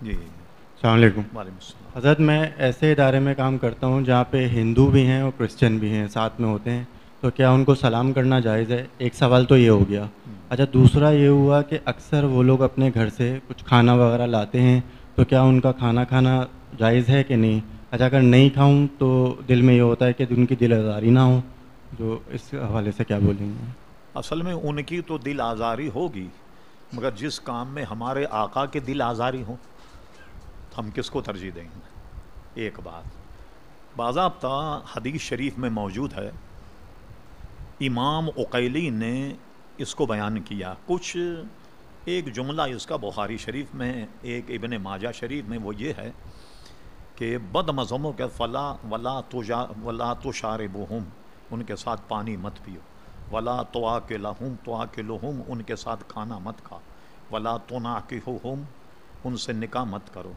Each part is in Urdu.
جی السلام علیکم۔ وعلیکم السلام۔ حضرت میں ایسے ادارے میں کام کرتا ہوں جہاں پہ ہندو بھی ہیں اور کرسچن بھی ہیں ساتھ میں ہوتے ہیں۔ تو کیا ان کو سلام کرنا جائز ہے؟ ایک سوال تو یہ ہو گیا۔ اچھا دوسرا یہ ہوا کہ اکثر وہ لوگ اپنے گھر سے کچھ کھانا وغیرہ لاتے ہیں تو کیا ان کا کھانا کھانا جائز ہے کہ نہیں؟ اچھا اگر نہیں کھاؤں تو دل میں یہ ہوتا ہے کہ ان کی دل آزاری نہ ہو۔ جو اس حوالے سے کیا بولیں گے؟ اصل میں ان کی تو دل آزاری ہوگی مگر جس کام میں ہمارے آقا کے دل آزاری ہوں ہم کس کو ترجیح دیں گے؟ ایک بات، باضابطہ حدیث شریف میں موجود ہے، امام اقیلی نے اس کو بیان کیا۔ کچھ ایک جملہ اس کا بخاری شریف میں، ایک ابن ماجہ شریف میں وہ یہ ہے کہ بد مذہبوں کے فلاں ولا تو ولا تو شار ان کے ساتھ پانی مت پیو۔ ولا تو آ کے لہوم تو آ کے لہوم ان کے ساتھ کھانا مت کھا۔ ولا تو نا کے ہوم ان سے نکاح مت کرو۔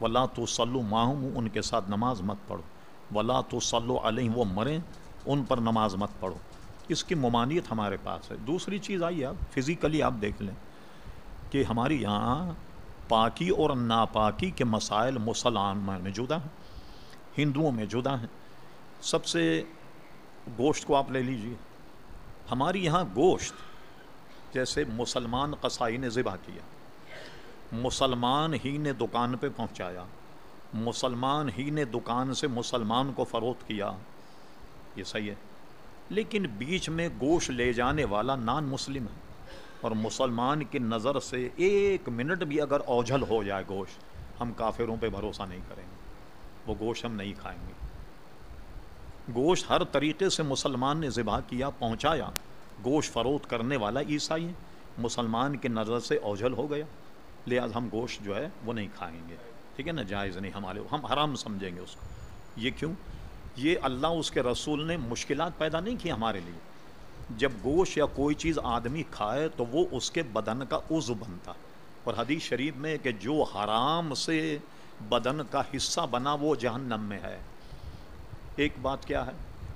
ولا تو سلو ماہوم ان کے ساتھ نماز مت پڑھو۔ ولا تو سلو علیہ وہ مریں، ان پر نماز مت پڑھو۔ اس کی ممانعت ہمارے پاس ہے۔ دوسری چیز آئی اب فزیکلی آپ دیکھ لیں کہ ہماری یہاں پاکی اور ناپاکی کے مسائل مسلمان میں جدا ہیں، ہندوؤں میں جدا ہیں۔ سب سے گوشت کو آپ لے لیجیے۔ ہماری یہاں گوشت جیسے مسلمان قصائی نے ذبح کیا۔ مسلمان ہی نے دکان پہ پہنچایا۔ مسلمان ہی نے دکان سے مسلمان کو فروخت کیا۔ یہ صحیح ہے۔ لیکن بیچ میں گوشت لے جانے والا نان مسلم ہے۔ اور مسلمان کی نظر سے ایک منٹ بھی اگر اوجھل ہو جائے گوشت ہم کافروں پہ بھروسہ نہیں کریں گے۔ وہ گوشت ہم نہیں کھائیں گے۔ گوشت ہر طریقے سے مسلمان نے ذبح کیا، پہنچایا۔ گوشت فروخت کرنے والا عیسائی ہے۔ مسلمان کی نظر سے اوجھل ہو گیا۔ لہٰذا ہم گوشت جو ہے وہ نہیں کھائیں گے۔ ٹھیک ہے نا؟ جائز نہیں ہمارے ہم حرام سمجھیں گے اس کو۔ یہ کیوں؟ یہ اللہ اس کے رسول نے مشکلات پیدا نہیں کی ہمارے لیے۔ جب گوشت یا کوئی چیز آدمی کھائے تو وہ اس کے بدن کا عضو بنتا۔ اور حدیث شریف میں کہ جو حرام سے بدن کا حصہ بنا وہ جہنم میں ہے۔ ایک بات کیا ہے؟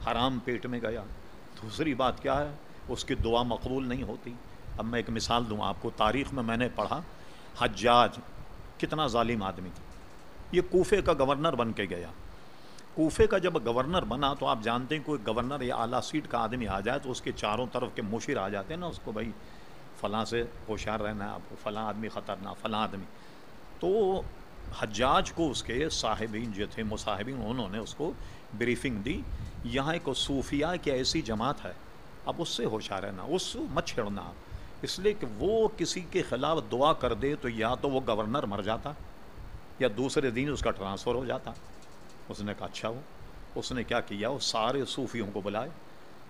حرام پیٹ میں گیا۔ دوسری بات کیا ہے؟ اس کی دعا مقبول نہیں ہوتی۔ اب میں ایک مثال دوں، آپ کو تاریخ میں میں نے پڑھا۔ حجاج، کتنا ظالم آدمی تھا۔ یہ کوفے کا گورنر بن کے گیا۔ کوفے کا جب گورنر بنا تو آپ جانتے ہیں کوئی گورنر یا اعلیٰ سیٹ کا آدمی آ جائے تو اس کے چاروں طرف کے مشیر آ جاتے ہیں نا، اس کو بھائی فلاں سے ہوشیار رہنا ہے آپ کو فلاں آدمی خطرناک، فلاں آدمی۔ تو حجاج کو اس کے صاحبین جو تھے، مصاحبین، انہوں نے اس کو بریفنگ دی۔ یہاں ایک صوفیہ کی ایسی جماعت ہے، اب اس سے ہوشیار رہنا، اس مت چھڑنا اس لیے کہ وہ کسی کے خلاف دعا کر دے تو یا تو وہ گورنر مر جاتا یا دوسرے دن اس کا ٹرانسفر ہو جاتا۔ اس نے کہا اچھا ہو۔ اس نے کیا کیا؟ وہ سارے صوفیوں کو بلائے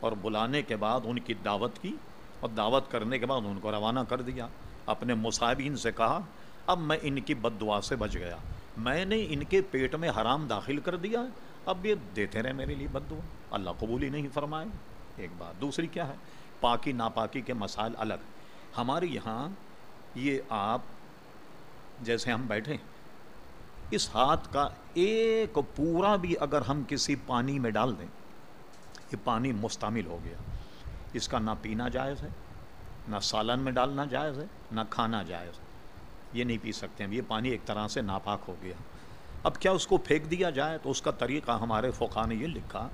اور بلانے کے بعد ان کی دعوت کی اور دعوت کرنے کے بعد ان کو روانہ کر دیا۔ اپنے مصابین سے کہا، اب میں ان کی بد دعا سے بچ گیا۔ میں نے ان کے پیٹ میں حرام داخل کر دیا۔ اب یہ دیتے رہے میرے لیے بد دعا۔ اللہ قبول ہی نہیں فرمائے۔ ایک بات، دوسری کیا ہے؟ پاکی ناپاکی کے مسائل الگ۔ ہمارے یہاں یہ آپ جیسے ہم بیٹھے اس ہاتھ کا ایک پورا بھی اگر ہم کسی پانی میں ڈال دیں، یہ پانی مستعمل ہو گیا۔ اس کا نہ پینا جائز ہے، نہ سالن میں ڈالنا جائز ہے، نہ کھانا جائز ہے۔ یہ نہیں پی سکتے ہیں یہ پانی ایک طرح سے ناپاک ہو گیا۔ اب کیا اس کو پھینک دیا جائے؟ تو اس کا طریقہ ہمارے فقہ نے یہ لکھا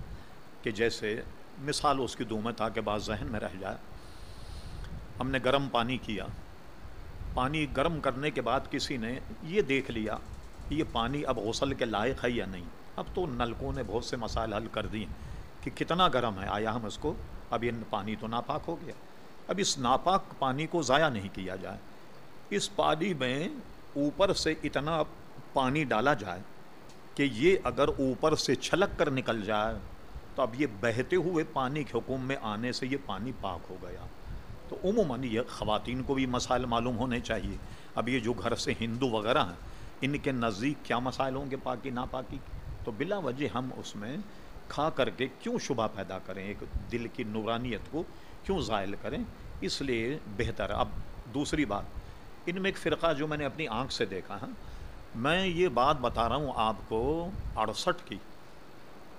کہ جیسے مثال اس کی دوں میں تاکہ بعض ذہن میں رہ جائے۔ ہم نے گرم پانی کیا۔ پانی گرم کرنے کے بعد کسی نے یہ دیکھ لیا یہ پانی اب غسل کے لائق ہے یا نہیں۔ اب تو نلکوں نے بہت سے مسائل حل کر دیے کہ کتنا گرم ہے۔ آیا ہم اس کو؟ اب یہ پانی تو ناپاک ہو گیا۔ اب اس ناپاک پانی کو ضائع نہیں کیا جائے۔ اس پانی میں اوپر سے اتنا پانی ڈالا جائے کہ یہ اگر اوپر سے چھلک کر نکل جائے تو اب یہ بہتے ہوئے پانی کے حکم میں آنے سے یہ پانی پاک ہو گیا۔ تو عموماً یہ خواتین کو بھی مسائل معلوم ہونے چاہیے۔ اب یہ جو گھر سے ہندو وغیرہ ہیں، ان کے نزدیک کیا مسائل ہوں گے پاکی ناپاکی؟ تو بلا وجہ ہم اس میں کھا کر کے کیوں شبہ پیدا کریں؟ ایک دل کی نورانیت کو کیوں زائل کریں؟ اس لیے بہتر۔ اب دوسری بات، ان میں ایک فرقہ جو میں نے اپنی آنکھ سے دیکھا ہے۔ میں یہ بات بتا رہا ہوں آپ کو اڑسٹھ کی۔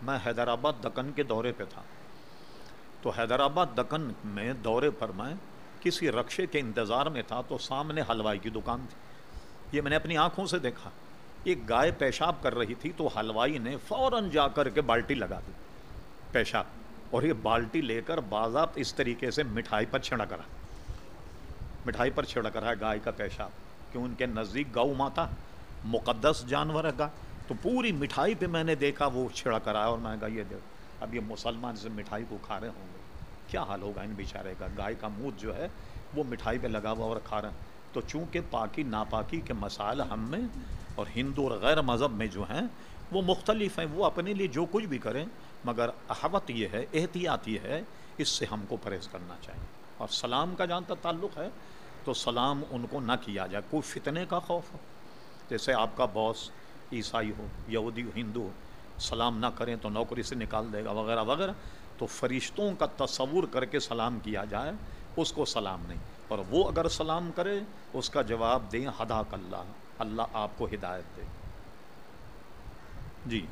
میں حیدرآباد دکن کے دورے پہ تھا۔ تو حیدرآباد دکن میں دورے پر میں کسی رقشے کے انتظار میں تھا تو سامنے حلوائی کی دکان تھی۔ یہ میں نے اپنی آنکھوں سے دیکھا۔ ایک گائے پیشاب کر رہی تھی تو حلوائی نے فوراً جا کر کے بالٹی لگا دی۔ پیشاب، اور یہ بالٹی لے کر باضابط اس طریقے سے مٹھائی پر چھڑک رہا مٹھائی پر چھڑک رہا ہے گائے کا پیشاب۔ کیوں ان کے نزدیک گاؤ ماتا مقدس جانور ہے گائے تو پوری مٹھائی پہ میں نے دیکھا، وہ چھڑک رہا ہے اور میں نے کہا، یہ دیکھ اب یہ مسلمان سے مٹھائی کو کھا رہے ہوں گے۔ کیا حال ہوگا ان بیچارے کا؟ گائے کا منہ جو ہے، وہ مٹھائی پہ لگا ہوا اور کھا رہے ہیں۔ تو چونکہ پاکی ناپاکی کے مسائل ہم میں اور ہندو اور غیر مذہب میں جو ہیں، وہ مختلف ہیں۔ وہ اپنے لیے جو کچھ بھی کریں، مگر احوت یہ ہے، احتیاط یہ ہے، اس سے ہم کو پرہیز کرنا چاہیے۔ اور سلام کا جانتا تعلق ہے، تو سلام ان کو نہ کیا جائے۔ کوئی فتنے کا خوف ہو۔ جیسے آپ کا باس عیسائی ہو، یہودی ہو، ہندو ہو سلام نہ کریں تو نوکری سے نکال دے گا، وغیرہ وغیرہ۔ تو فرشتوں کا تصور کر کے سلام کیا جائے، اس کو سلام نہیں۔ اور وہ اگر سلام کرے، اس کا جواب دیں ہدا اللہ۔ اللہ آپ کو ہدایت دے۔ جی۔